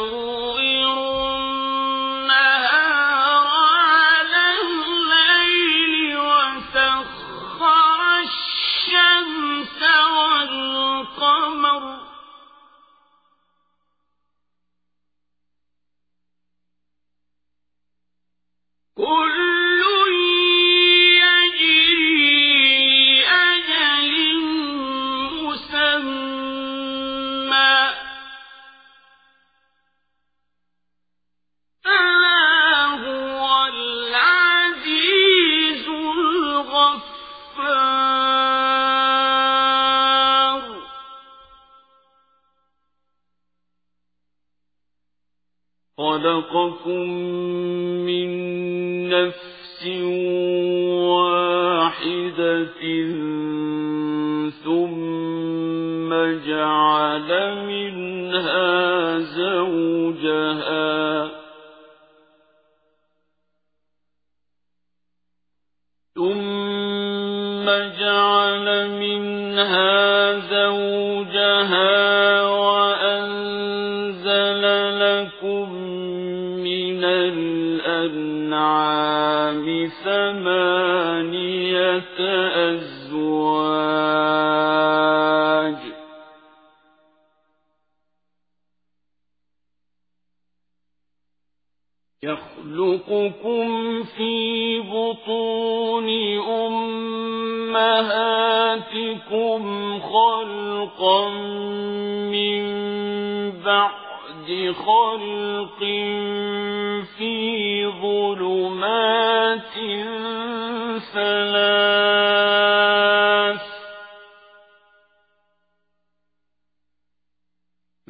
يَنظُرُونَ بَعْدِ خَلْقٍ فِي ظُلُمَاتٍ ثَلَاثٍ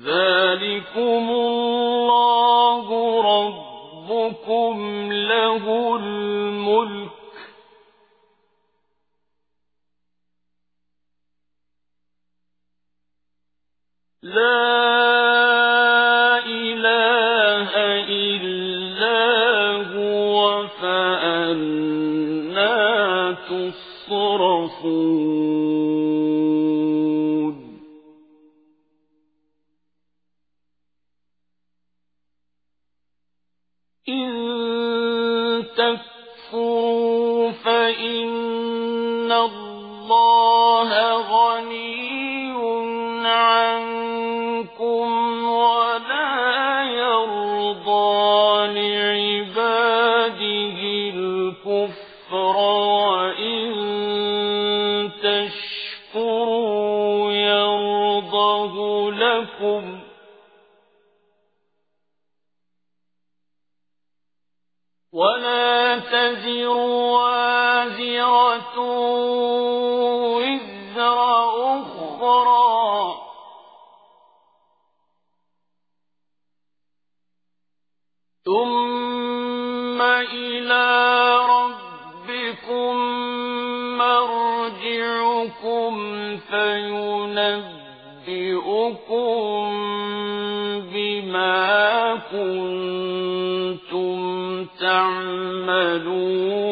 ذَلِكُمُ اللَّهُ رَبُّكُمْ لَهُ الْمُلْكُ Love. الرحيم لكم ولا تزر وازرة وزر أخرى ثم إلى ربكم مرجعكم فينبئكم يَأْمُرُكُم بِمَا كُنتُمْ تَعْمَلُونَ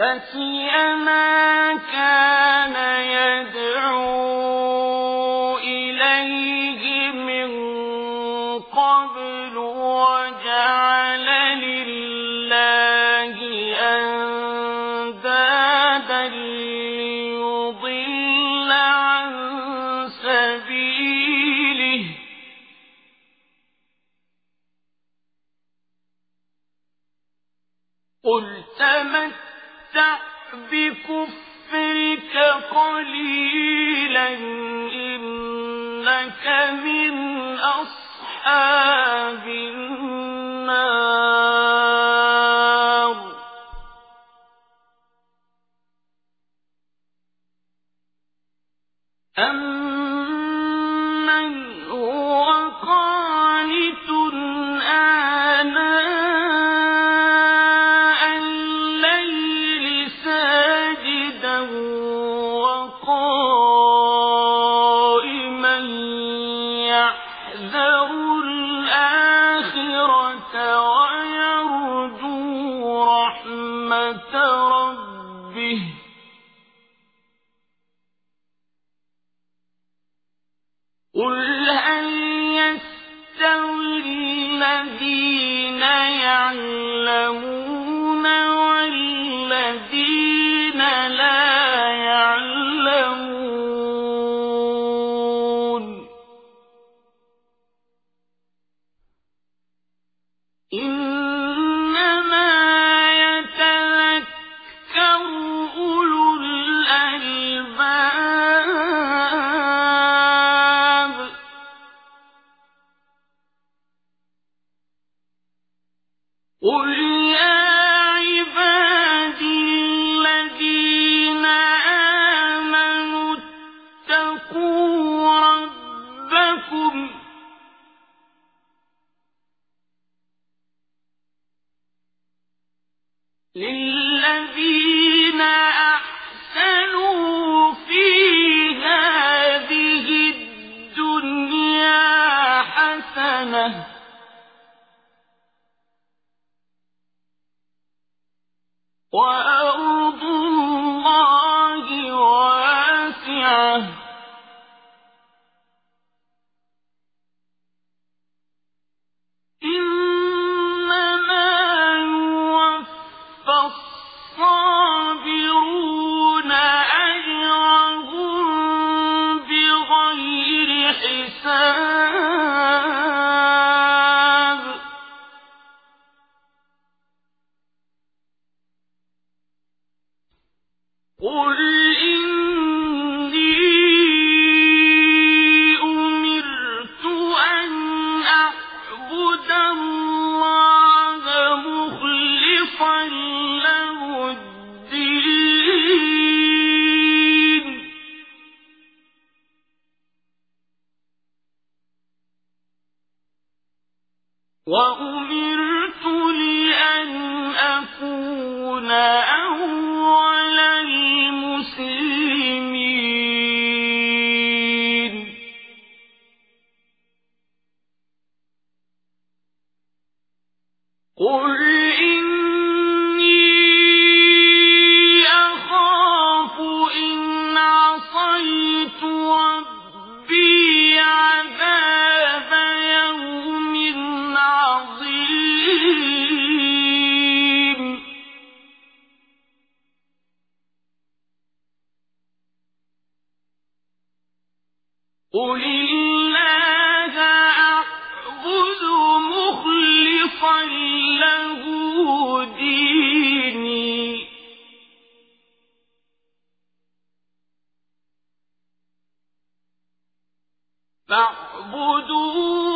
نسي ما كان يدعو كفرك قليلا إنك من أصحاب النار. أم فاعبدوا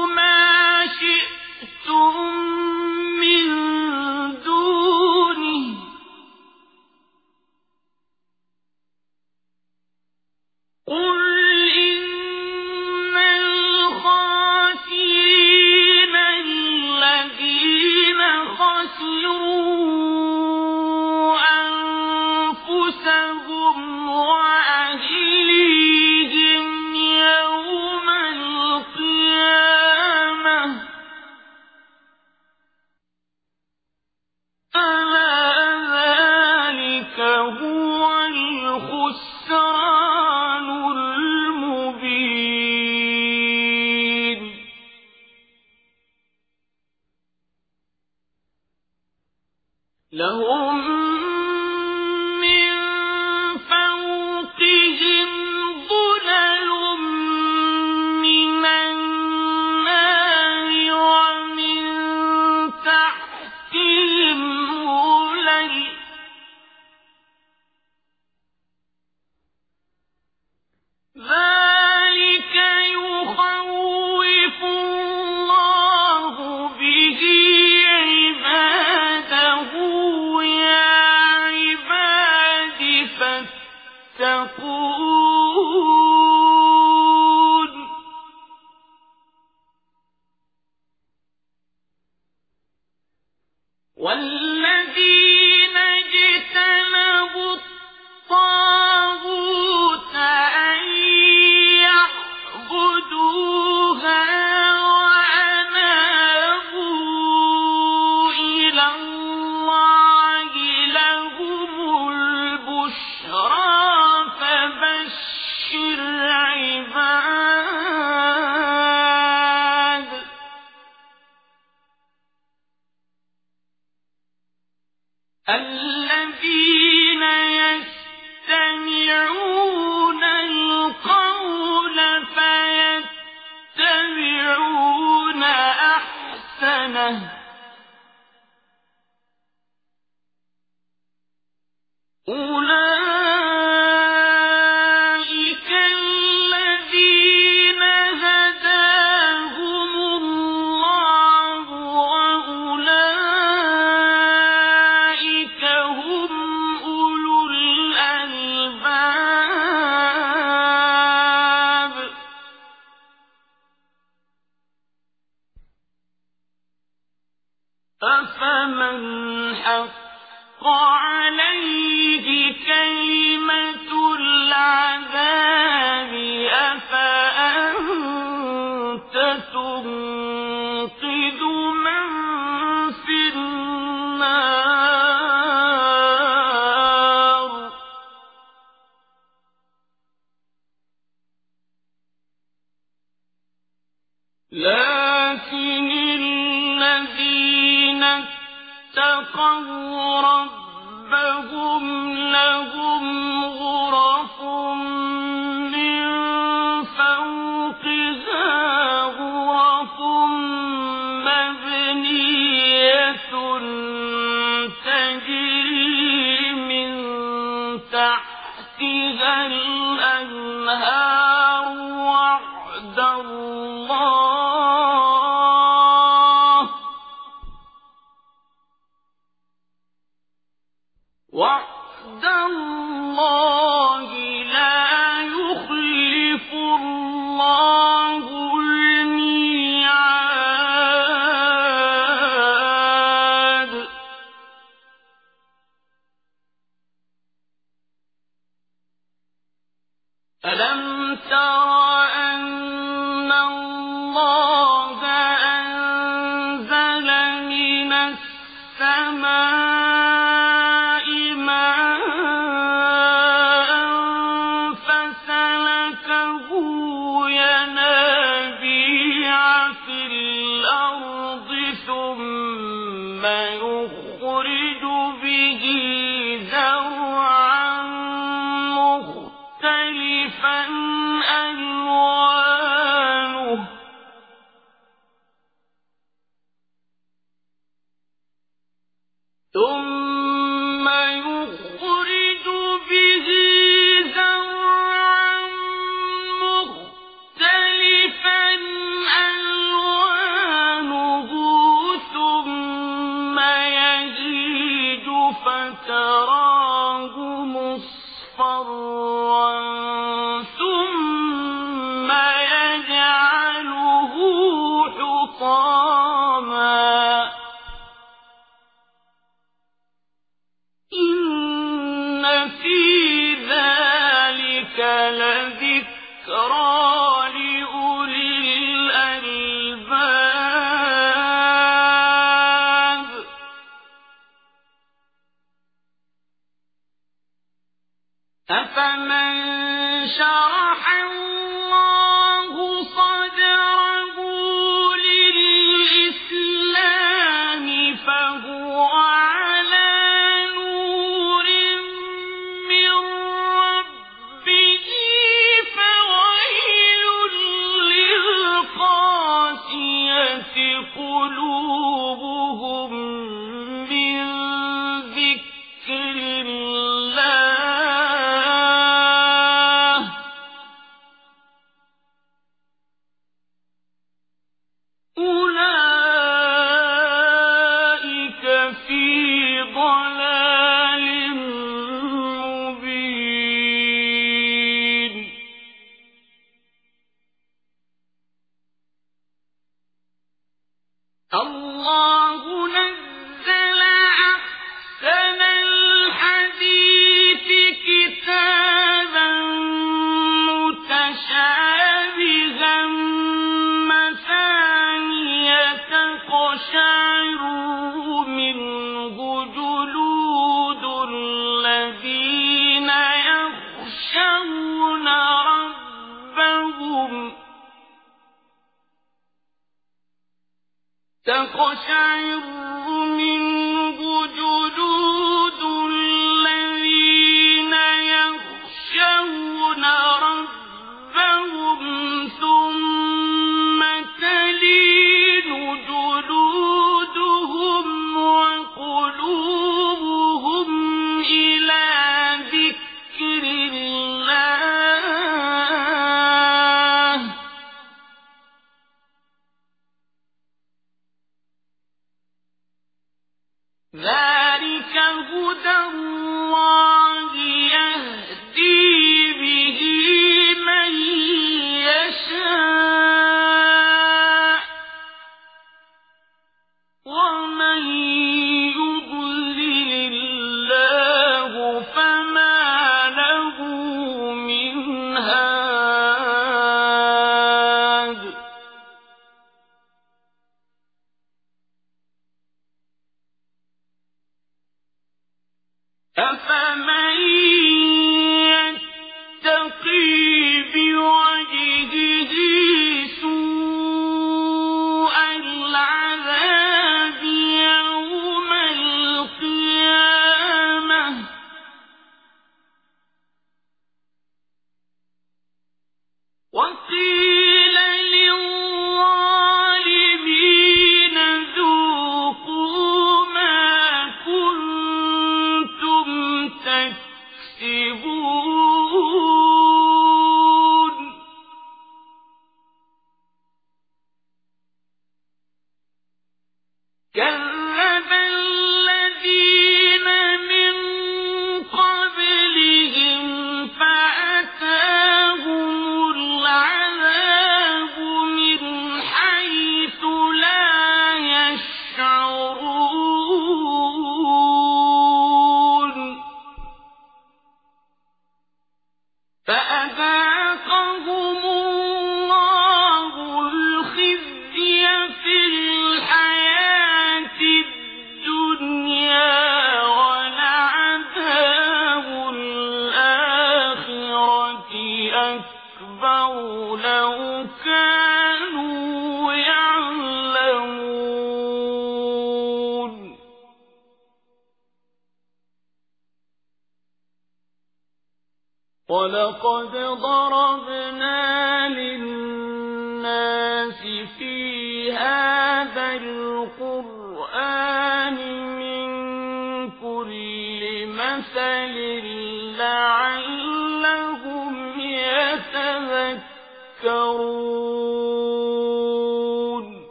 ومن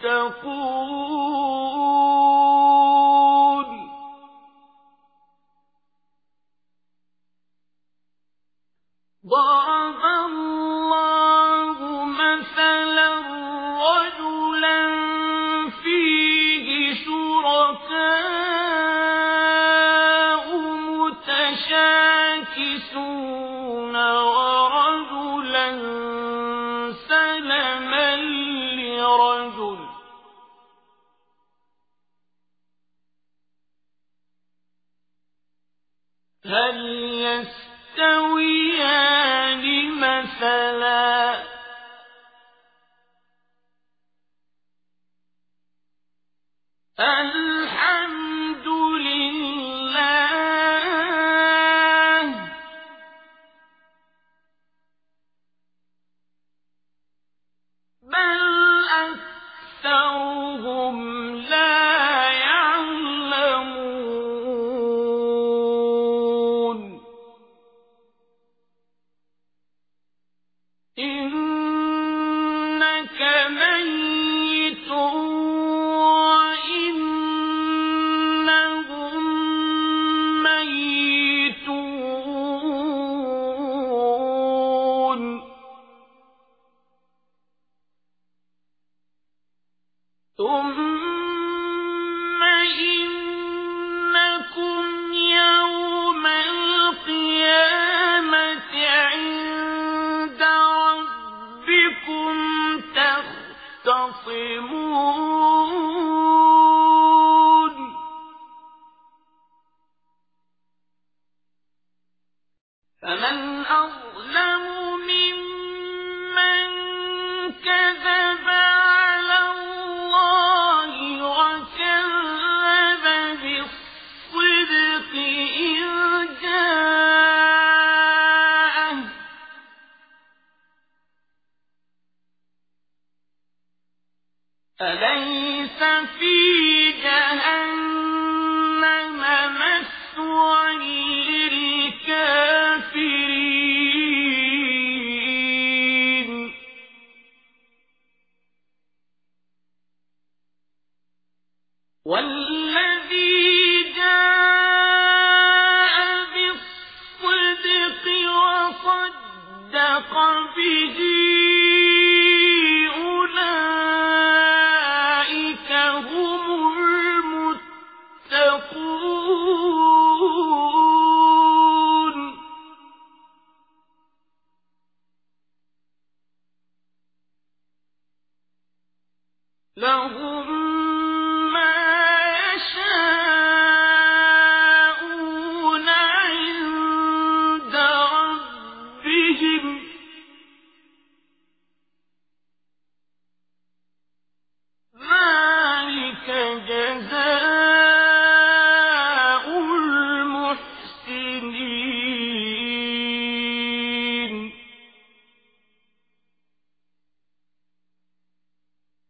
征服。المتقون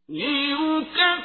ليكفر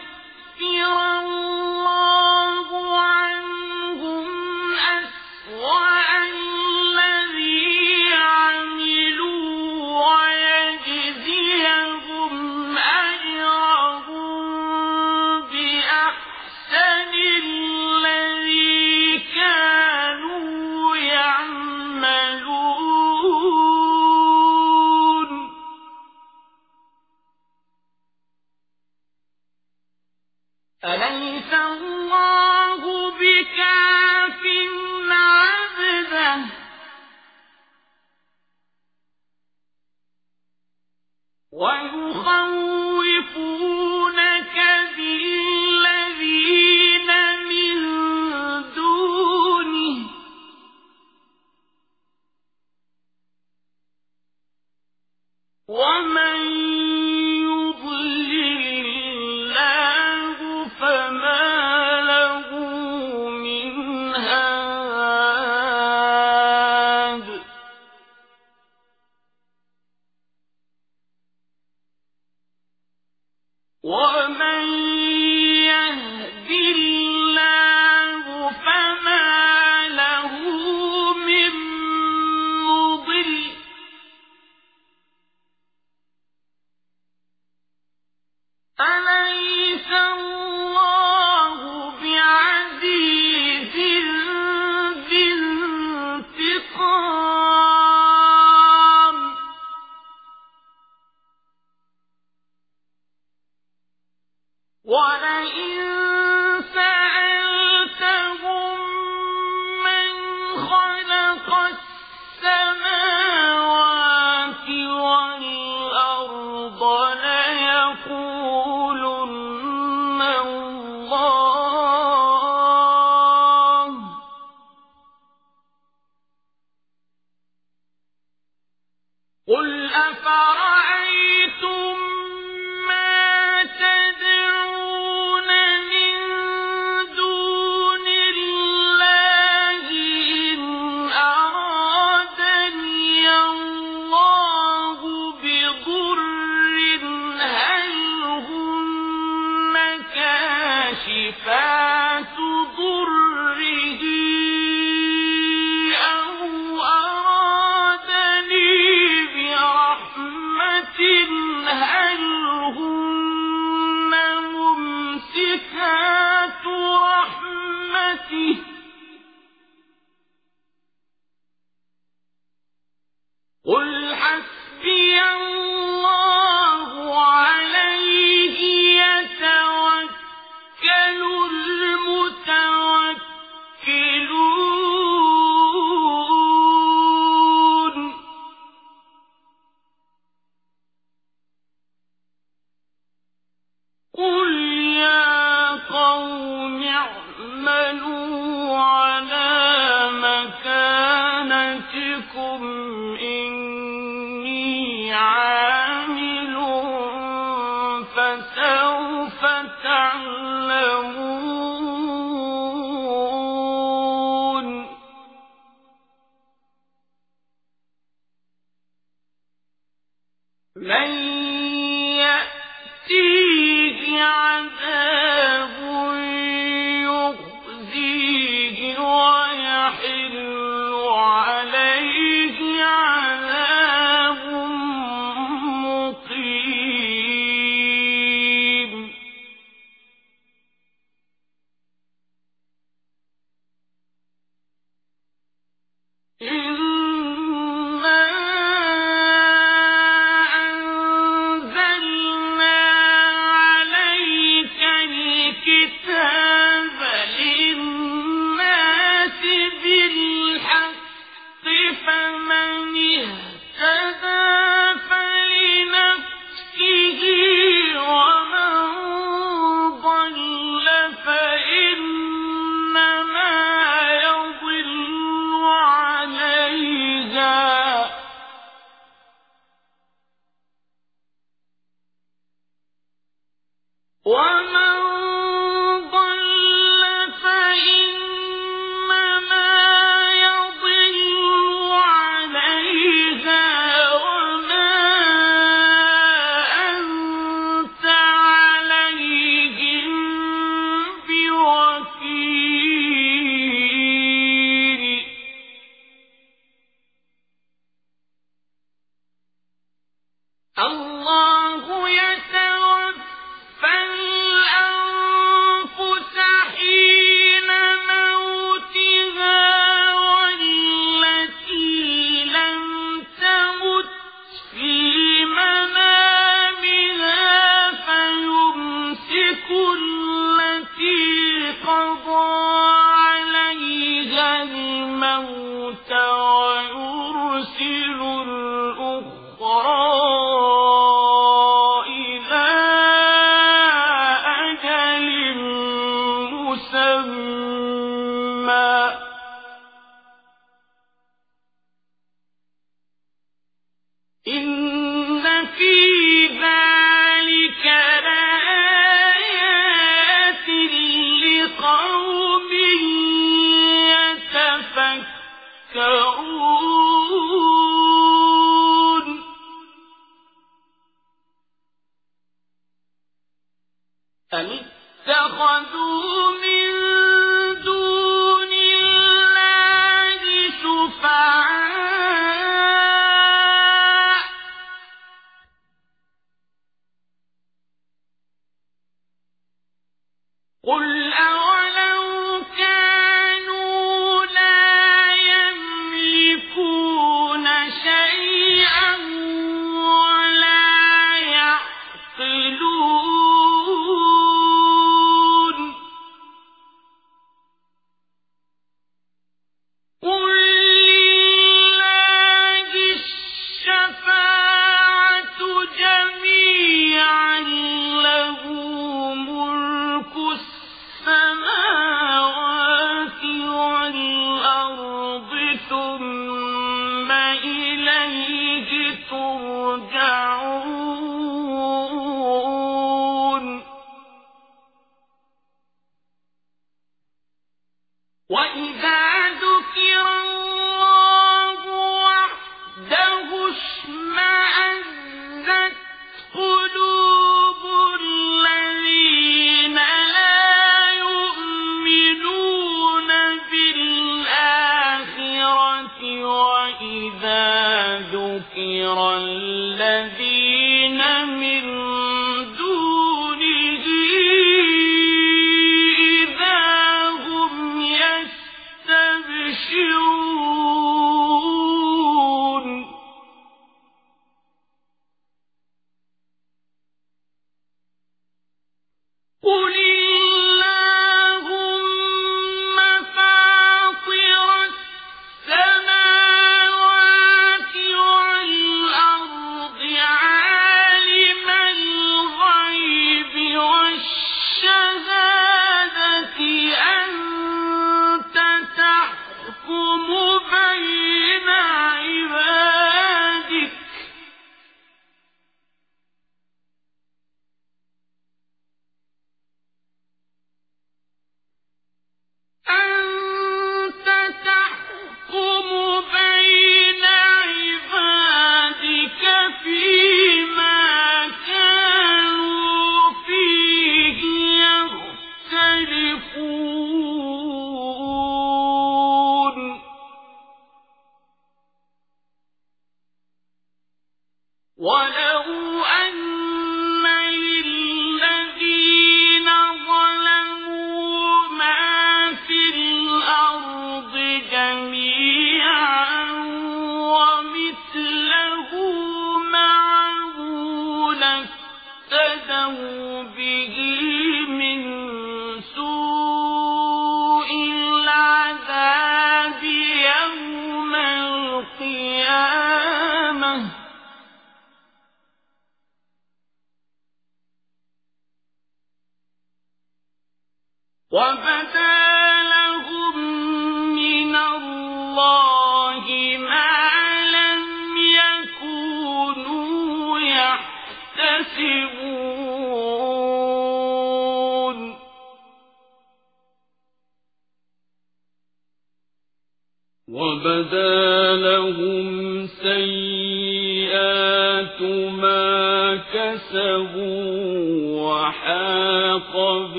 لكم إني عالم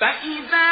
فإذا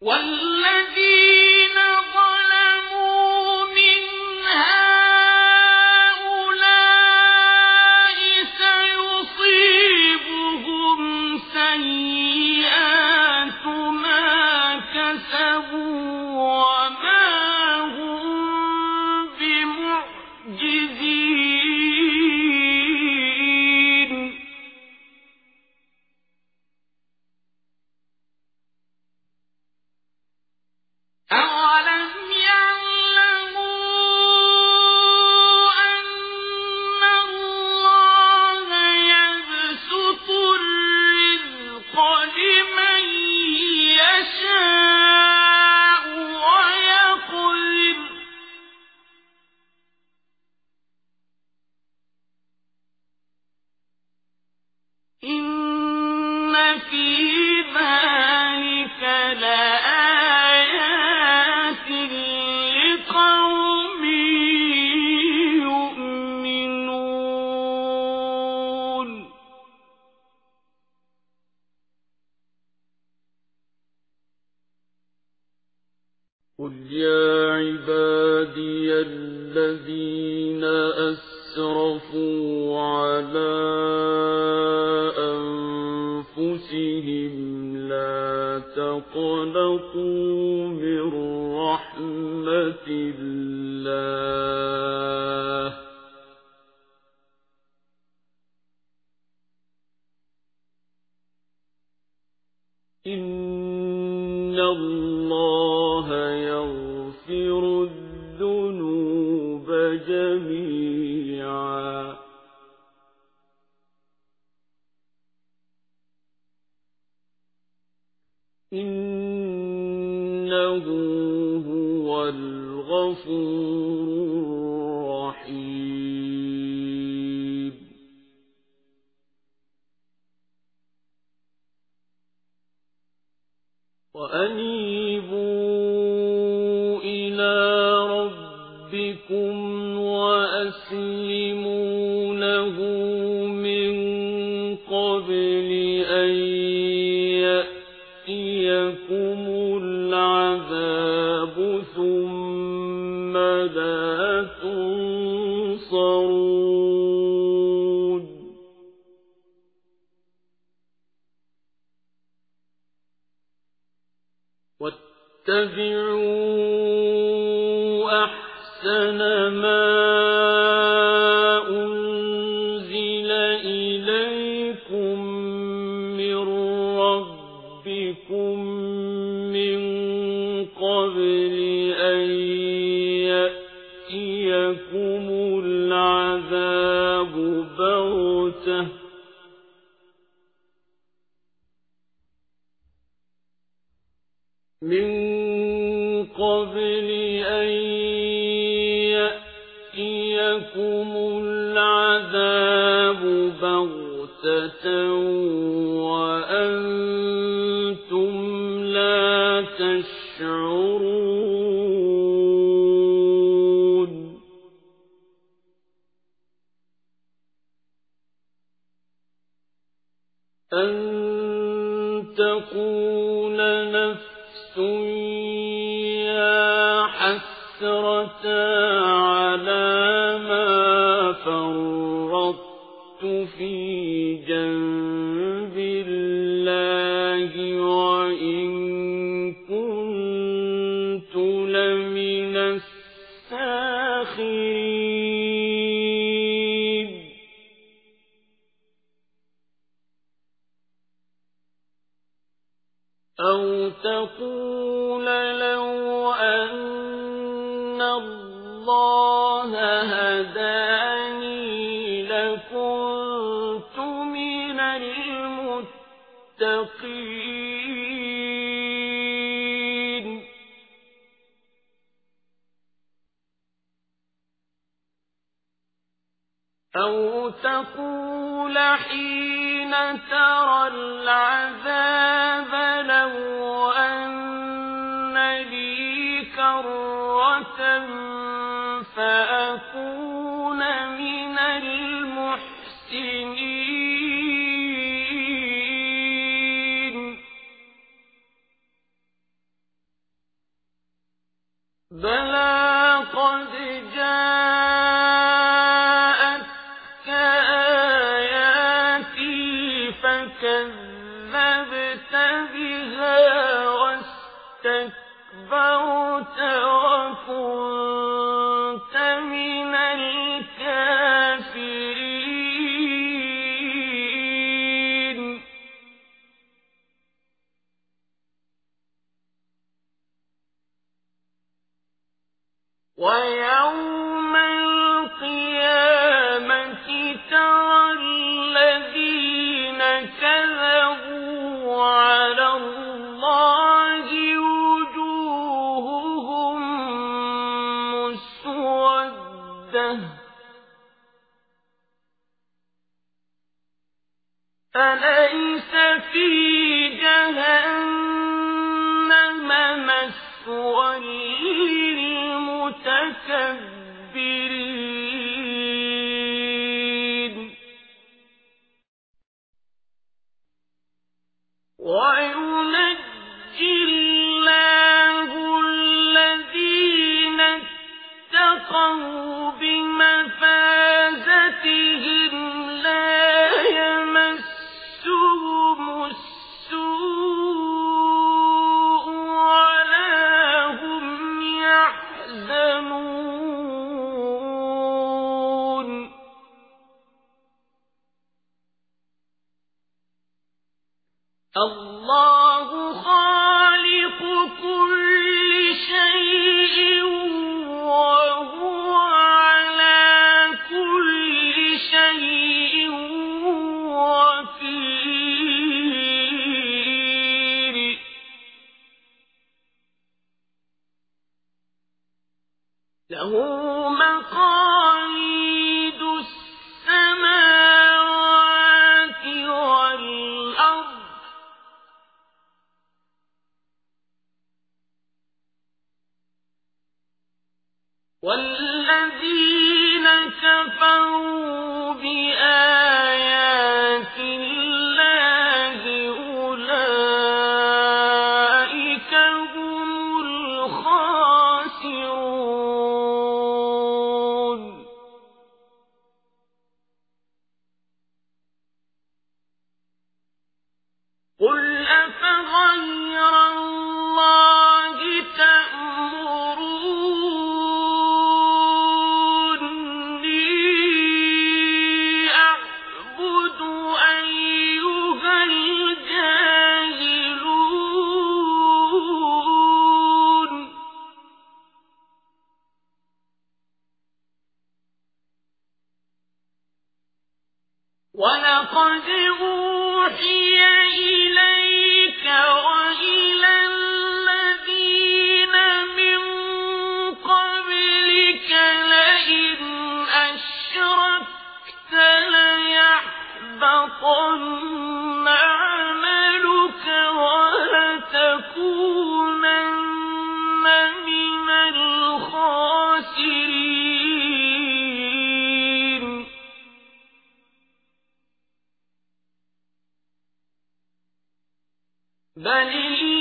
والذين الله يغفر الذنوب جميعا. الشعوب كذبت بها واستكبرت وكنت ليس في جهنم مسوى للمتكبرين. Oh. بل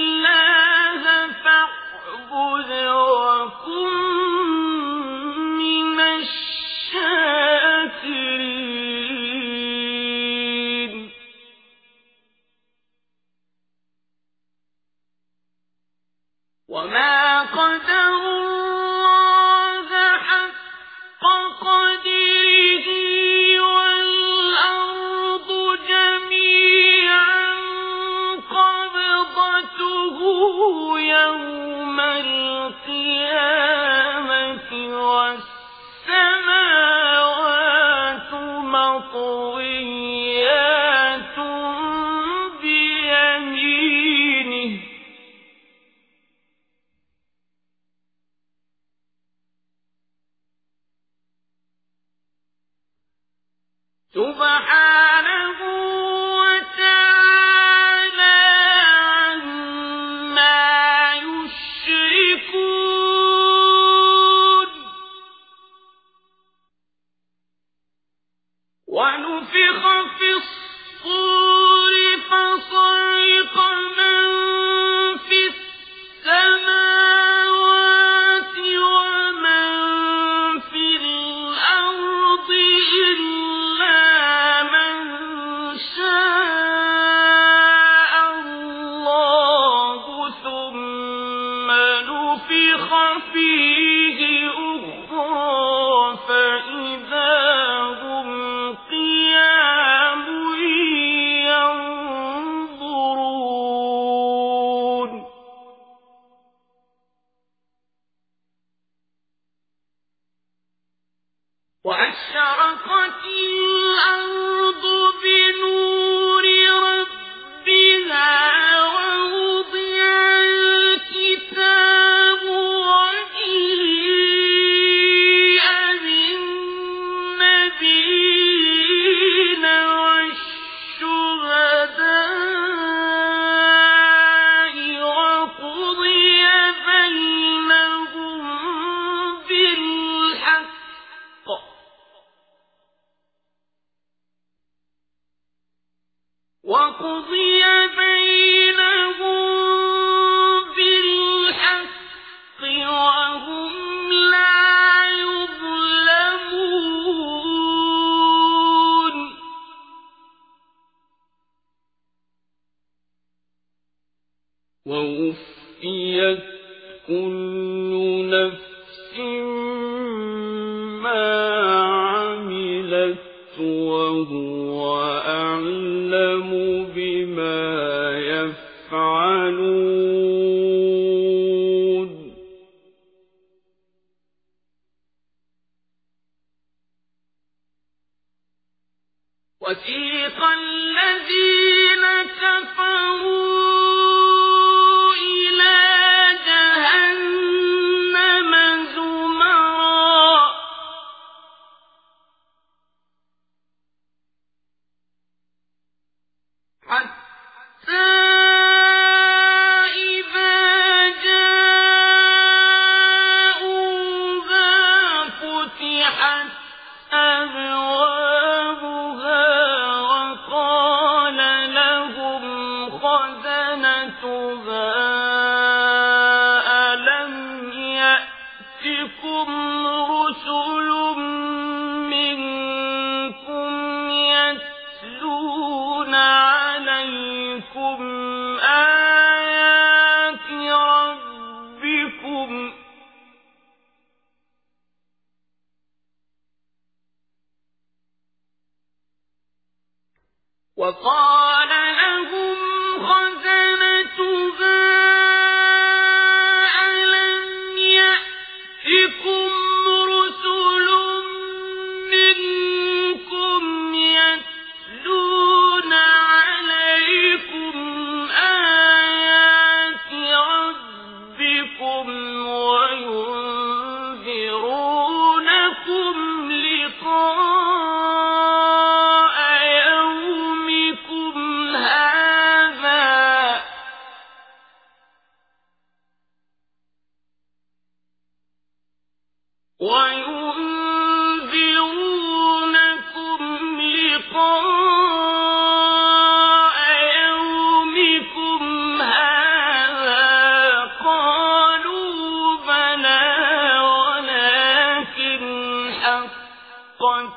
حقت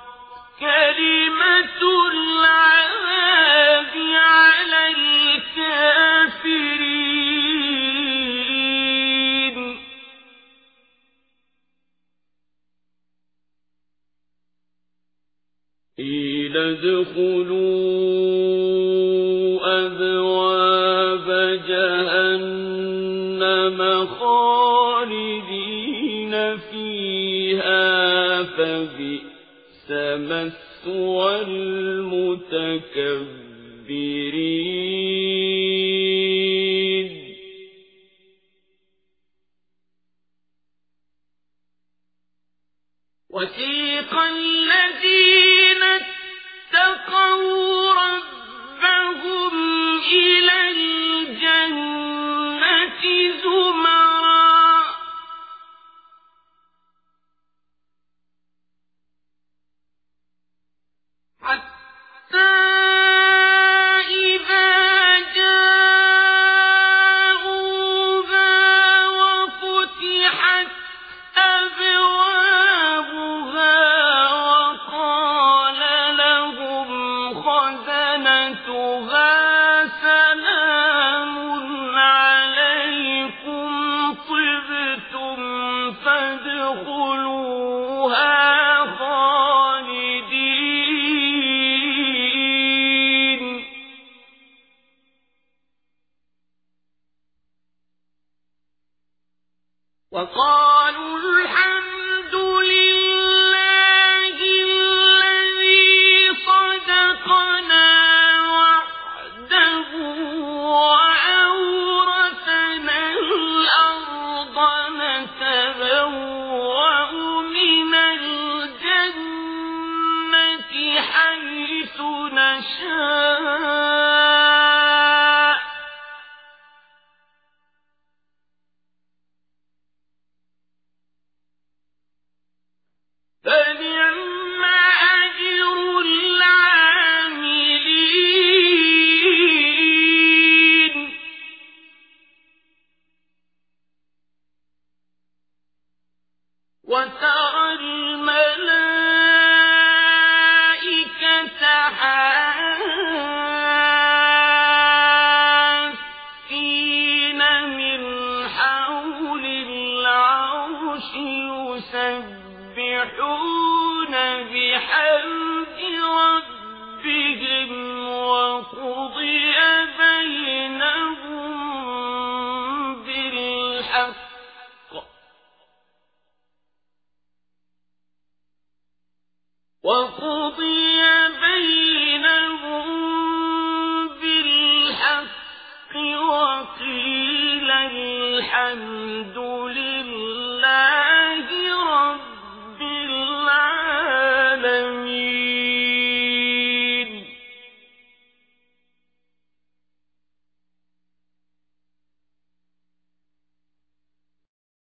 كلمة العذاب على الكافرين. قيل ادخلوا مثوى المتكبرين وسيق الذين اتقوا